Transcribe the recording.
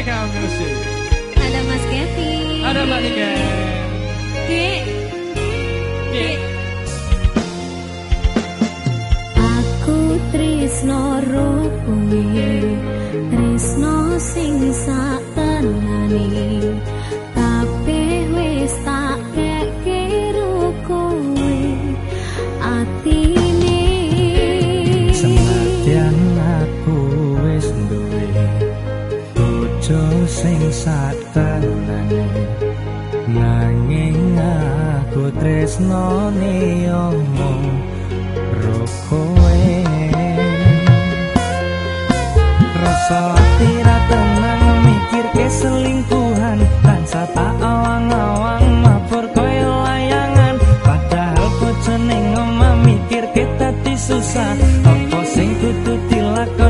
Mereka musik Ada Mas Kevin. Ada Mbak Nika. Dek. Dek. Aku trisno Rukmi, trisno Singsa sak tenani. sing satan nanging aku tresno ne omong roko Tira tenang mikir ke selingkuhan Tan sata awang-awang mabur koyo layangan. Padahal ku jeneng oma mikir ke tadi susah Apa sing kututilah kau